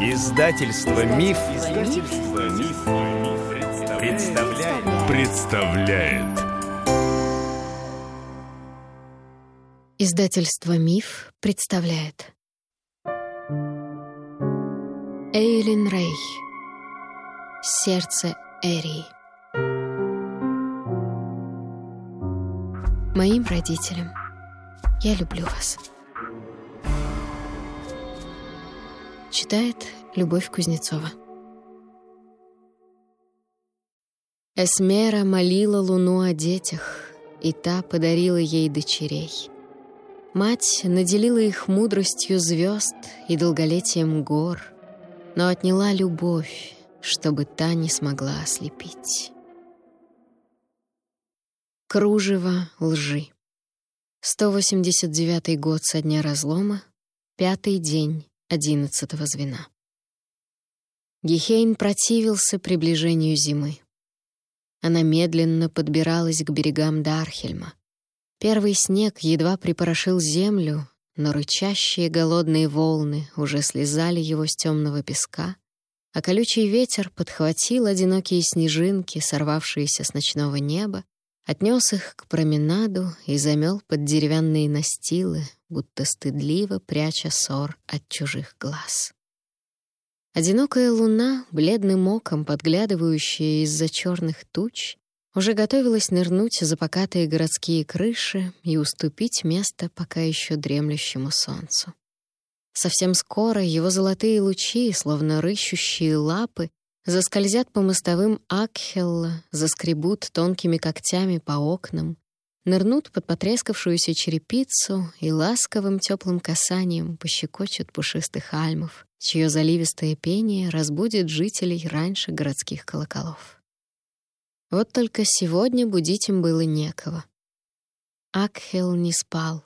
Издательство Миф, Издательство Миф, представляет. представляет. Издательство Миф представляет. Эйлин Рей. Сердце Эри. Моим родителям. Я люблю вас. Читает Любовь Кузнецова. Эсмера молила луну о детях, и та подарила ей дочерей. Мать наделила их мудростью звезд и долголетием гор, но отняла любовь, чтобы та не смогла ослепить. Кружево лжи. 189 год со дня разлома, пятый день одиннадцатого звена. Гехейн противился приближению зимы. Она медленно подбиралась к берегам Дархельма. Первый снег едва припорошил землю, но рычащие голодные волны уже слезали его с темного песка, а колючий ветер подхватил одинокие снежинки, сорвавшиеся с ночного неба, отнес их к променаду и замел под деревянные настилы, будто стыдливо пряча ссор от чужих глаз. Одинокая луна, бледным оком подглядывающая из-за черных туч, уже готовилась нырнуть за покатые городские крыши и уступить место пока еще дремлющему солнцу. Совсем скоро его золотые лучи, словно рыщущие лапы, заскользят по мостовым Акхелла, заскребут тонкими когтями по окнам, нырнут под потрескавшуюся черепицу и ласковым теплым касанием пощекочут пушистых альмов, чье заливистое пение разбудит жителей раньше городских колоколов. Вот только сегодня будить им было некого. Акхел не спал.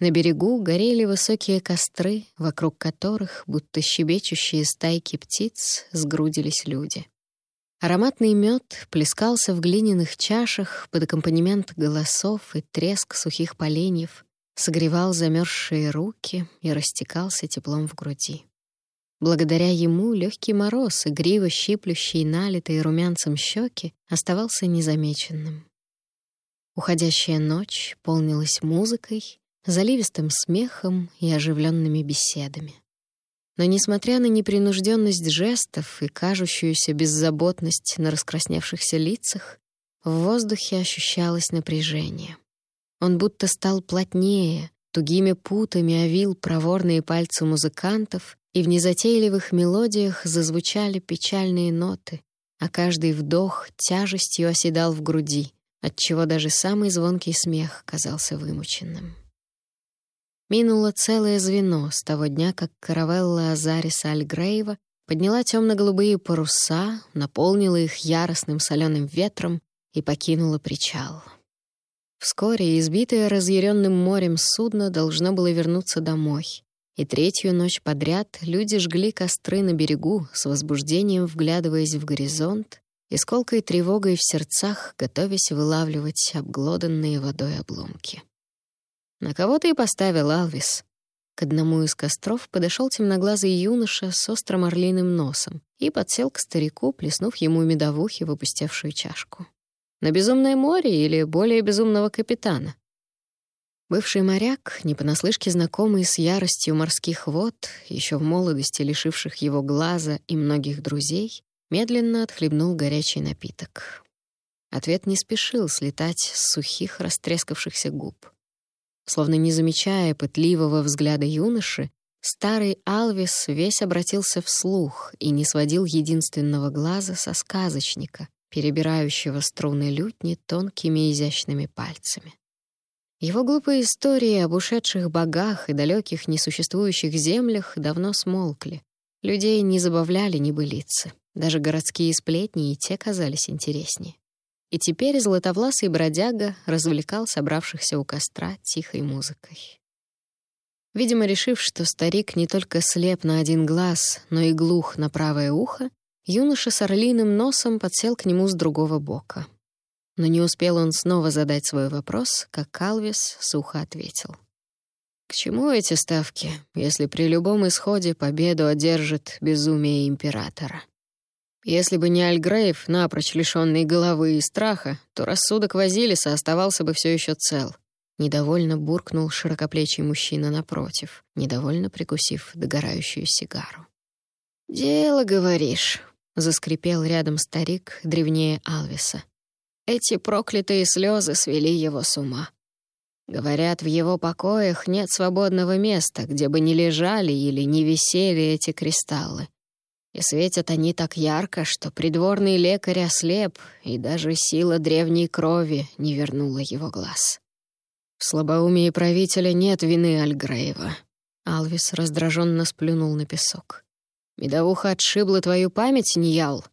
На берегу горели высокие костры, вокруг которых, будто щебечущие стайки птиц, сгрудились люди. Ароматный мед плескался в глиняных чашах под аккомпанемент голосов и треск сухих поленьев, согревал замерзшие руки и растекался теплом в груди. Благодаря ему легкий мороз, игриво щиплющий налитые румянцем щеки, оставался незамеченным. Уходящая ночь полнилась музыкой, заливистым смехом и оживленными беседами. Но, несмотря на непринужденность жестов и кажущуюся беззаботность на раскрасневшихся лицах, в воздухе ощущалось напряжение. Он будто стал плотнее, тугими путами овил проворные пальцы музыкантов, и в незатейливых мелодиях зазвучали печальные ноты, а каждый вдох тяжестью оседал в груди, отчего даже самый звонкий смех казался вымученным. Минуло целое звено с того дня, как каравелла Азариса Альгрейва подняла темно-голубые паруса, наполнила их яростным соленым ветром и покинула причал. Вскоре избитое разъяренным морем судно должно было вернуться домой. И третью ночь подряд люди жгли костры на берегу, с возбуждением вглядываясь в горизонт и с колкой тревогой в сердцах, готовясь вылавливать обглоданные водой обломки. «На кого ты и поставил, Алвис?» К одному из костров подошел темноглазый юноша с острым орлиным носом и подсел к старику, плеснув ему медовухи в опустевшую чашку. «На безумное море или более безумного капитана?» Бывший моряк, не понаслышке знакомый с яростью морских вод, еще в молодости лишивших его глаза и многих друзей, медленно отхлебнул горячий напиток. Ответ не спешил слетать с сухих растрескавшихся губ. Словно не замечая пытливого взгляда юноши, старый Алвис весь обратился вслух и не сводил единственного глаза со сказочника, перебирающего струны лютни тонкими изящными пальцами. Его глупые истории об ушедших богах и далеких несуществующих землях давно смолкли. Людей не забавляли небылицы. Даже городские сплетни и те казались интереснее и теперь златовласый бродяга развлекал собравшихся у костра тихой музыкой. Видимо, решив, что старик не только слеп на один глаз, но и глух на правое ухо, юноша с орлиным носом подсел к нему с другого бока. Но не успел он снова задать свой вопрос, как Калвис сухо ответил. «К чему эти ставки, если при любом исходе победу одержит безумие императора? Если бы не Альгрейв, напрочь лишённый головы и страха, то рассудок Вазилиса оставался бы все еще цел. Недовольно буркнул широкоплечий мужчина напротив, недовольно прикусив догорающую сигару. «Дело, говоришь», — заскрипел рядом старик, древнее Алвиса. Эти проклятые слезы свели его с ума. Говорят, в его покоях нет свободного места, где бы не лежали или не висели эти кристаллы. И светят они так ярко, что придворный лекарь ослеп, и даже сила древней крови не вернула его глаз. В слабоумии правителя нет вины Альгрейва. Алвис раздраженно сплюнул на песок. «Медовуха отшибла твою память, Ньял?»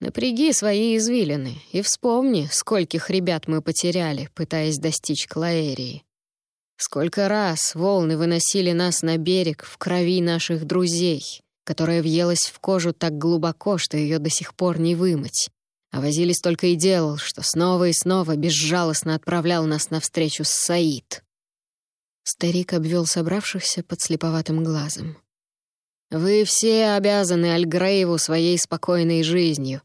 Напряги свои извилины и вспомни, скольких ребят мы потеряли, пытаясь достичь Клаэрии. Сколько раз волны выносили нас на берег в крови наших друзей, которая въелась в кожу так глубоко, что ее до сих пор не вымыть. А возились только и делал, что снова и снова безжалостно отправлял нас навстречу с Саид. Старик обвел собравшихся под слеповатым глазом. «Вы все обязаны Альгрейву своей спокойной жизнью,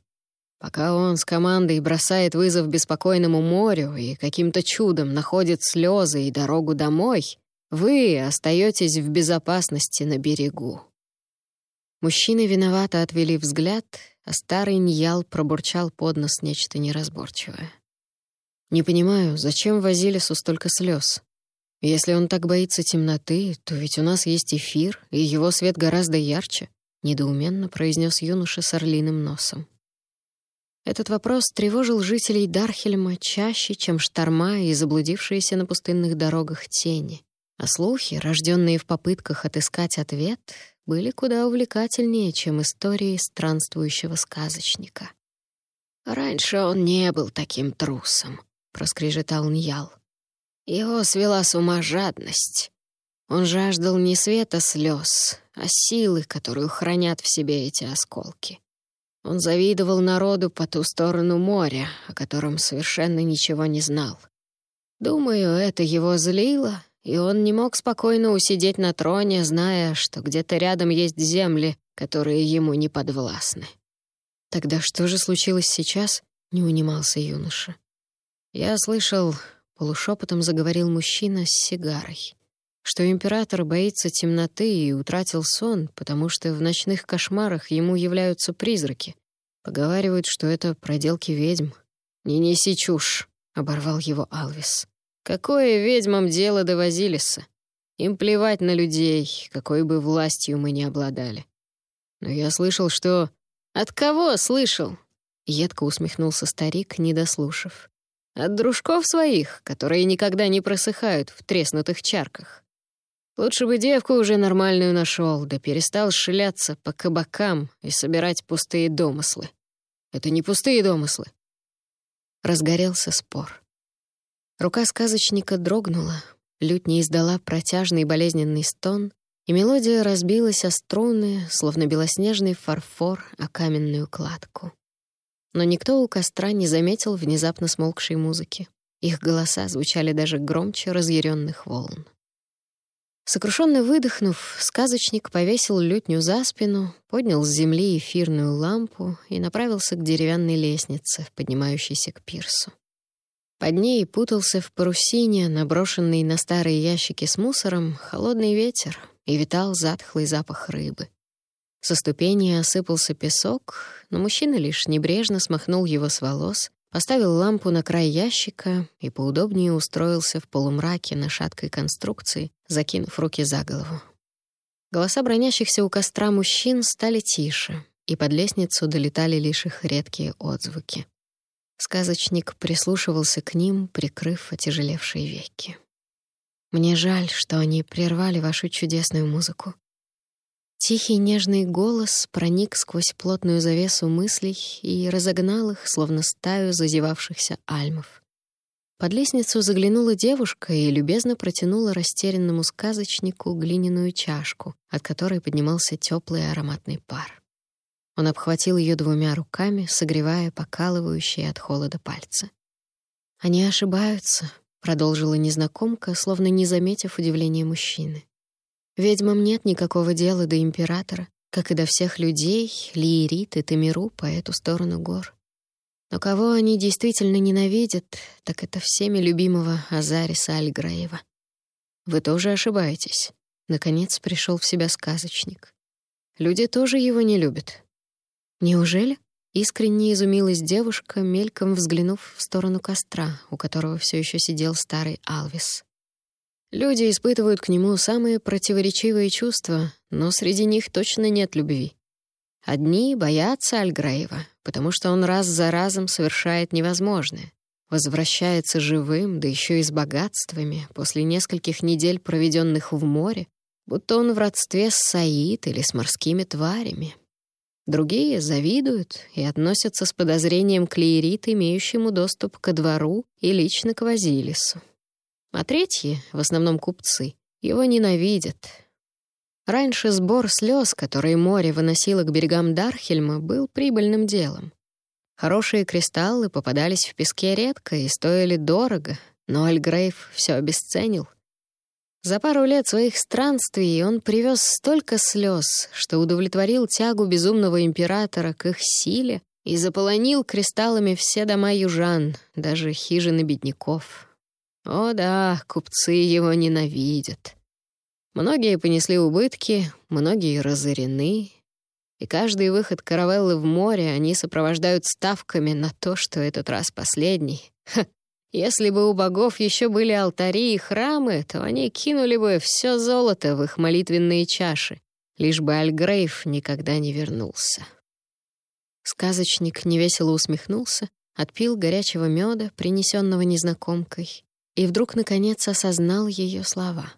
Пока он с командой бросает вызов беспокойному морю и каким-то чудом находит слезы и дорогу домой, вы остаетесь в безопасности на берегу. Мужчины виновато отвели взгляд, а старый Ньял пробурчал под нос нечто неразборчивое. «Не понимаю, зачем Вазилису столько слез? Если он так боится темноты, то ведь у нас есть эфир, и его свет гораздо ярче», — недоуменно произнес юноша с орлиным носом. Этот вопрос тревожил жителей Дархельма чаще, чем шторма и заблудившиеся на пустынных дорогах тени. А слухи, рожденные в попытках отыскать ответ, были куда увлекательнее, чем истории странствующего сказочника. «Раньше он не был таким трусом», — проскрежетал Ньял. «Его свела с ума жадность. Он жаждал не света слез, а силы, которую хранят в себе эти осколки. Он завидовал народу по ту сторону моря, о котором совершенно ничего не знал. Думаю, это его злило, и он не мог спокойно усидеть на троне, зная, что где-то рядом есть земли, которые ему не подвластны. «Тогда что же случилось сейчас?» — не унимался юноша. «Я слышал...» — полушепотом заговорил мужчина с сигарой что император боится темноты и утратил сон, потому что в ночных кошмарах ему являются призраки. Поговаривают, что это проделки ведьм. «Не неси чушь», — оборвал его Алвис. «Какое ведьмам дело до Вазилиса? Им плевать на людей, какой бы властью мы ни обладали. Но я слышал, что... От кого слышал? Едко усмехнулся старик, не дослушав. От дружков своих, которые никогда не просыхают в треснутых чарках. Лучше бы девку уже нормальную нашел, да перестал шляться по кабакам и собирать пустые домыслы. Это не пустые домыслы. Разгорелся спор. Рука сказочника дрогнула, лютня издала протяжный болезненный стон, и мелодия разбилась о струны, словно белоснежный фарфор о каменную кладку. Но никто у костра не заметил внезапно смолкшей музыки. Их голоса звучали даже громче разъяренных волн. Сокрушенно выдохнув, сказочник повесил лютню за спину, поднял с земли эфирную лампу и направился к деревянной лестнице, поднимающейся к пирсу. Под ней путался в парусине, наброшенный на старые ящики с мусором, холодный ветер и витал затхлый запах рыбы. Со ступени осыпался песок, но мужчина лишь небрежно смахнул его с волос Поставил лампу на край ящика и поудобнее устроился в полумраке на шаткой конструкции, закинув руки за голову. Голоса бронящихся у костра мужчин стали тише, и под лестницу долетали лишь их редкие отзвуки. Сказочник прислушивался к ним, прикрыв отяжелевшие веки. «Мне жаль, что они прервали вашу чудесную музыку. Тихий нежный голос проник сквозь плотную завесу мыслей и разогнал их, словно стаю зазевавшихся альмов. Под лестницу заглянула девушка и любезно протянула растерянному сказочнику глиняную чашку, от которой поднимался теплый ароматный пар. Он обхватил ее двумя руками, согревая покалывающие от холода пальцы. «Они ошибаются», — продолжила незнакомка, словно не заметив удивления мужчины. Ведьмам нет никакого дела до императора, как и до всех людей, Лиерит и Тамиру по эту сторону гор. Но кого они действительно ненавидят, так это всеми любимого Азариса Альграева. Вы тоже ошибаетесь. Наконец пришел в себя сказочник. Люди тоже его не любят. Неужели? Искренне изумилась девушка, мельком взглянув в сторону костра, у которого все еще сидел старый Алвис. Люди испытывают к нему самые противоречивые чувства, но среди них точно нет любви. Одни боятся Альграева, потому что он раз за разом совершает невозможное. Возвращается живым, да еще и с богатствами, после нескольких недель, проведенных в море, будто он в родстве с Саид или с морскими тварями. Другие завидуют и относятся с подозрением к Лиерит, имеющему доступ ко двору и лично к Вазилису. А третьи, в основном купцы, его ненавидят. Раньше сбор слез, которые море выносило к берегам Дархельма, был прибыльным делом. Хорошие кристаллы попадались в песке редко и стоили дорого, но Альгрейв все обесценил. За пару лет своих странствий он привез столько слез, что удовлетворил тягу безумного императора к их силе и заполонил кристаллами все дома южан, даже хижины бедняков. О да, купцы его ненавидят. Многие понесли убытки, многие разорены, и каждый выход каравеллы в море они сопровождают ставками на то, что этот раз последний. Ха, если бы у богов еще были алтари и храмы, то они кинули бы все золото в их молитвенные чаши, лишь бы Альгрейв никогда не вернулся. Сказочник невесело усмехнулся, отпил горячего меда, принесенного незнакомкой, и вдруг, наконец, осознал ее слова.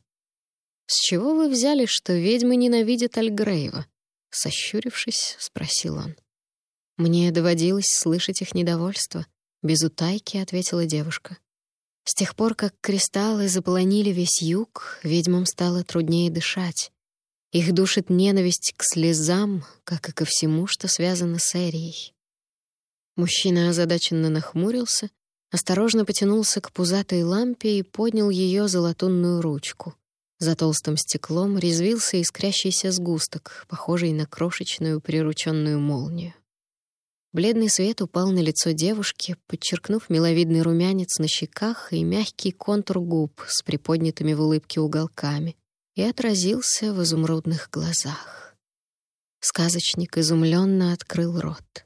«С чего вы взяли, что ведьмы ненавидят Альгрейва?» Сощурившись, спросил он. «Мне доводилось слышать их недовольство», без утайки ответила девушка. С тех пор, как кристаллы заполонили весь юг, ведьмам стало труднее дышать. Их душит ненависть к слезам, как и ко всему, что связано с Эрией. Мужчина озадаченно нахмурился, осторожно потянулся к пузатой лампе и поднял ее за ручку. За толстым стеклом резвился искрящийся сгусток, похожий на крошечную прирученную молнию. Бледный свет упал на лицо девушки, подчеркнув миловидный румянец на щеках и мягкий контур губ с приподнятыми в улыбке уголками, и отразился в изумрудных глазах. Сказочник изумленно открыл рот.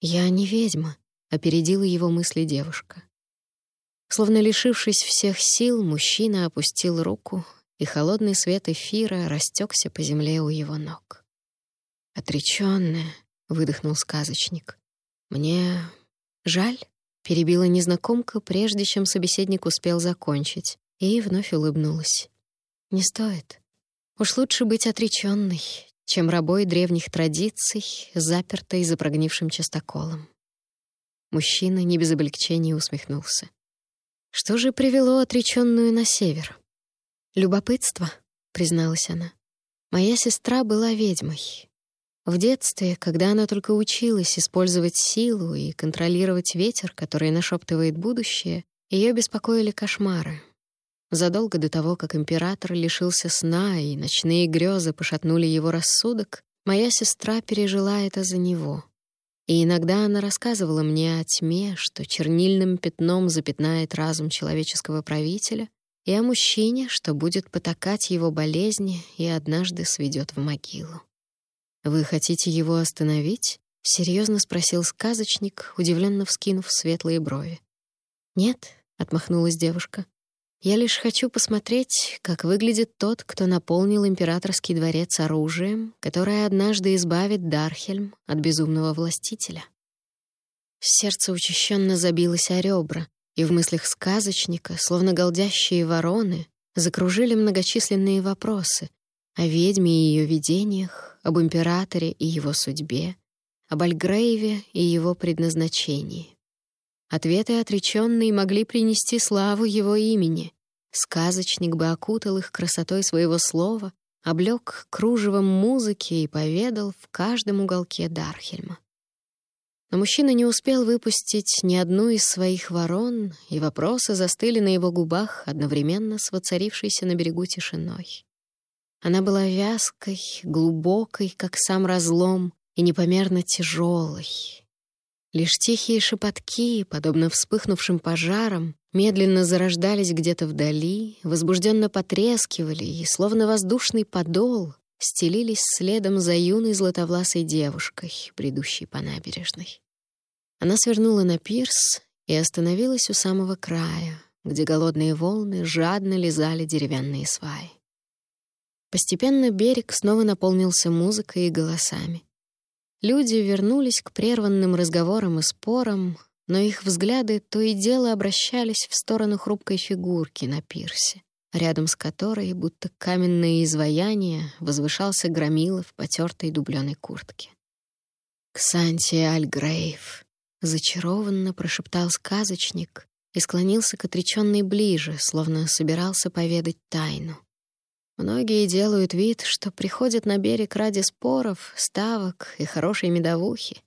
«Я не ведьма», — опередила его мысли девушка. Словно лишившись всех сил, мужчина опустил руку, и холодный свет эфира растекся по земле у его ног. Отречённая, — выдохнул сказочник. «Мне жаль», — перебила незнакомка, прежде чем собеседник успел закончить, и вновь улыбнулась. «Не стоит. Уж лучше быть отречённой, чем рабой древних традиций, запертой за прогнившим частоколом». Мужчина не без облегчения усмехнулся. «Что же привело отречённую на север?» «Любопытство», — призналась она. «Моя сестра была ведьмой, в детстве, когда она только училась использовать силу и контролировать ветер, который нашептывает будущее, ее беспокоили кошмары. Задолго до того, как император лишился сна и ночные грезы пошатнули его рассудок, моя сестра пережила это за него. И иногда она рассказывала мне о тьме, что чернильным пятном запятнает разум человеческого правителя, и о мужчине, что будет потакать его болезни и однажды сведет в могилу. «Вы хотите его остановить?» — серьезно спросил сказочник, удивленно вскинув светлые брови. «Нет», — отмахнулась девушка. «Я лишь хочу посмотреть, как выглядит тот, кто наполнил императорский дворец оружием, которое однажды избавит Дархельм от безумного властителя». Сердце учащенно забилось о ребра, и в мыслях сказочника, словно голдящие вороны, закружили многочисленные вопросы о ведьме и ее видениях, об императоре и его судьбе, об Альгрейве и его предназначении. Ответы отреченные могли принести славу его имени. Сказочник бы окутал их красотой своего слова, облёк кружевом музыки и поведал в каждом уголке Дархельма. но мужчина не успел выпустить ни одну из своих ворон, и вопросы застыли на его губах одновременно с воцарившейся на берегу тишиной. Она была вязкой, глубокой, как сам разлом, и непомерно тяжелой. Лишь тихие шепотки, подобно вспыхнувшим пожарам, медленно зарождались где-то вдали, возбужденно потрескивали и, словно воздушный подол, стелились следом за юной златовласой девушкой, бредущей по набережной. Она свернула на пирс и остановилась у самого края, где голодные волны жадно лизали деревянные сваи. Постепенно берег снова наполнился музыкой и голосами. Люди вернулись к прерванным разговорам и спорам, но их взгляды то и дело обращались в сторону хрупкой фигурки на пирсе рядом с которой, будто каменное изваяние, возвышался громила в потертой дубленой куртке. «Ксантия Альгрейв», — зачарованно прошептал сказочник и склонился к отречённой ближе, словно собирался поведать тайну. Многие делают вид, что приходят на берег ради споров, ставок и хорошей медовухи,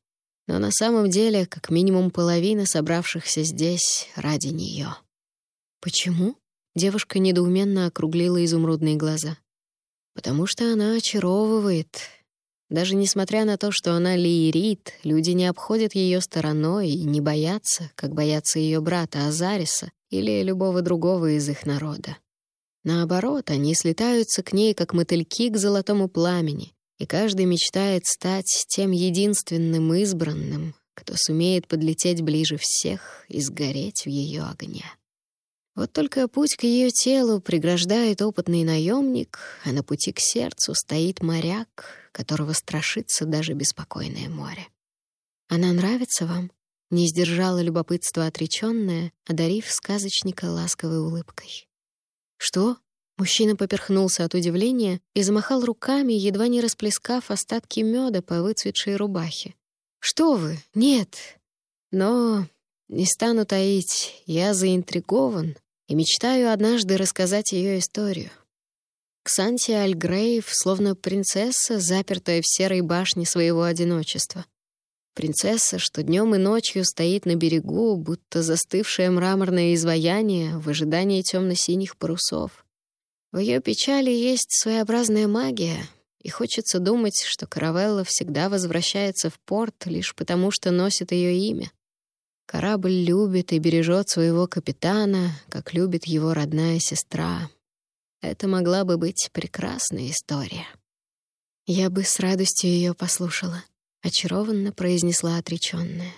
но на самом деле как минимум половина собравшихся здесь ради неё. Почему? Девушка недоуменно округлила изумрудные глаза. «Потому что она очаровывает. Даже несмотря на то, что она лиерит, люди не обходят ее стороной и не боятся, как боятся ее брата Азариса или любого другого из их народа. Наоборот, они слетаются к ней, как мотыльки к золотому пламени, и каждый мечтает стать тем единственным избранным, кто сумеет подлететь ближе всех и сгореть в ее огне. Вот только путь к ее телу преграждает опытный наемник, а на пути к сердцу стоит моряк, которого страшится даже беспокойное море. Она нравится вам? Не сдержала любопытство отречённое, одарив сказочника ласковой улыбкой. Что? Мужчина поперхнулся от удивления и замахал руками, едва не расплескав остатки меда по выцветшей рубахе. «Что вы? Нет!» Но, не стану таить, я заинтригован и мечтаю однажды рассказать ее историю. Ксантия Альгрейв словно принцесса, запертая в серой башне своего одиночества. Принцесса, что днем и ночью стоит на берегу, будто застывшее мраморное изваяние в ожидании темно-синих парусов. В ее печали есть своеобразная магия, и хочется думать, что Каравелла всегда возвращается в порт лишь потому, что носит ее имя. Корабль любит и бережет своего капитана, как любит его родная сестра. Это могла бы быть прекрасная история. Я бы с радостью ее послушала, очарованно произнесла отречённая.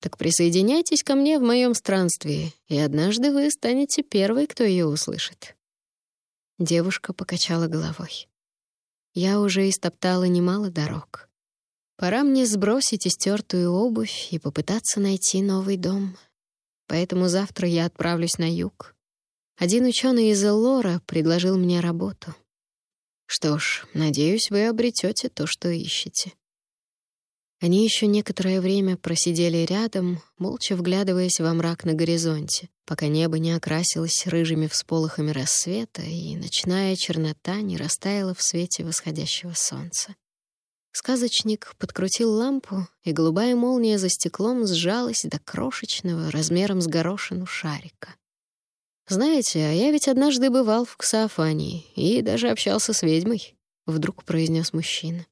Так присоединяйтесь ко мне в моем странстве, и однажды вы станете первой, кто ее услышит. Девушка покачала головой. Я уже истоптала немало дорог. Пора мне сбросить истертую обувь и попытаться найти новый дом. Поэтому завтра я отправлюсь на юг. Один ученый из Эллора предложил мне работу. Что ж, надеюсь, вы обретете то, что ищете. Они еще некоторое время просидели рядом, молча вглядываясь во мрак на горизонте, пока небо не окрасилось рыжими всполохами рассвета и ночная чернота не растаяла в свете восходящего солнца. Сказочник подкрутил лампу, и голубая молния за стеклом сжалась до крошечного, размером с горошину шарика. «Знаете, а я ведь однажды бывал в Ксаофании и даже общался с ведьмой», — вдруг произнес мужчина.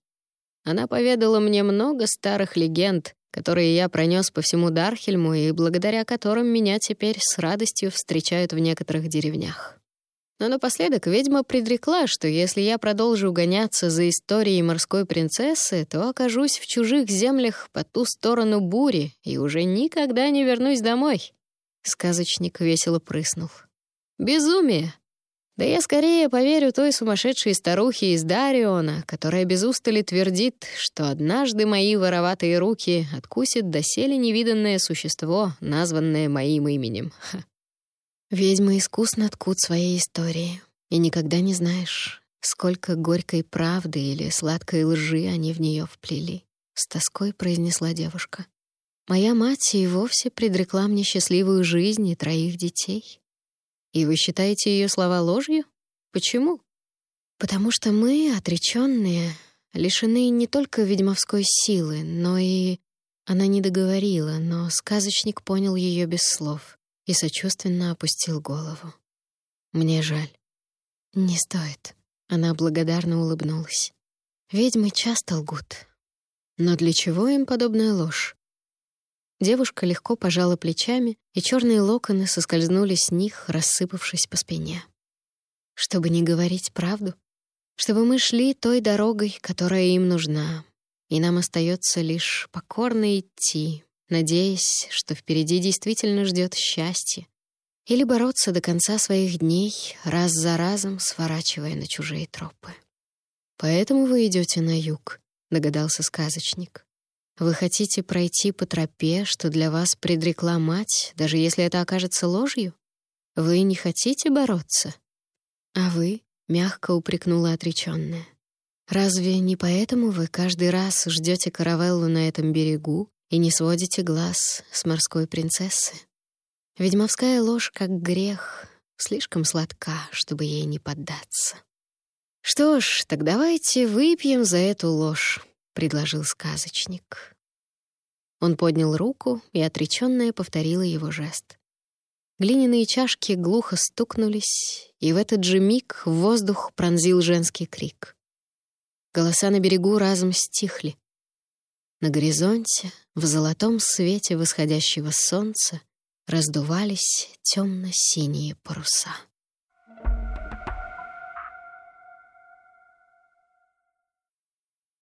Она поведала мне много старых легенд, которые я пронес по всему Дархельму и благодаря которым меня теперь с радостью встречают в некоторых деревнях. Но напоследок ведьма предрекла, что если я продолжу гоняться за историей морской принцессы, то окажусь в чужих землях по ту сторону бури и уже никогда не вернусь домой. Сказочник весело прыснул. Безумие! Да я скорее поверю той сумасшедшей старухе из Дариона, которая без устали твердит, что однажды мои вороватые руки откусит доселе невиданное существо, названное моим именем. Ведьмы искусно ткут свои истории, и никогда не знаешь, сколько горькой правды или сладкой лжи они в нее вплели. С тоской произнесла девушка. Моя мать и вовсе предрекла мне счастливую жизнь и троих детей. И вы считаете ее слова ложью? Почему? Потому что мы, отреченные, лишены не только ведьмовской силы, но и Она не договорила, но сказочник понял ее без слов и сочувственно опустил голову. «Мне жаль». «Не стоит». Она благодарно улыбнулась. «Ведьмы часто лгут. Но для чего им подобная ложь?» Девушка легко пожала плечами, и черные локоны соскользнули с них, рассыпавшись по спине. «Чтобы не говорить правду? Чтобы мы шли той дорогой, которая им нужна, и нам остается лишь покорно идти, надеясь, что впереди действительно ждет счастье, или бороться до конца своих дней, раз за разом сворачивая на чужие тропы. «Поэтому вы идете на юг», — догадался сказочник. «Вы хотите пройти по тропе, что для вас предрекла мать, даже если это окажется ложью? Вы не хотите бороться?» «А вы?» — мягко упрекнула отречённая. Разве не поэтому вы каждый раз ждете каравеллу на этом берегу и не сводите глаз с морской принцессы? Ведьмовская ложь, как грех, слишком сладка, чтобы ей не поддаться. «Что ж, так давайте выпьем за эту ложь», — предложил сказочник. Он поднял руку, и отречённая повторила его жест. Глиняные чашки глухо стукнулись, и в этот же миг в воздух пронзил женский крик. Голоса на берегу разом стихли. На горизонте, в золотом свете восходящего солнца, раздувались темно-синие паруса.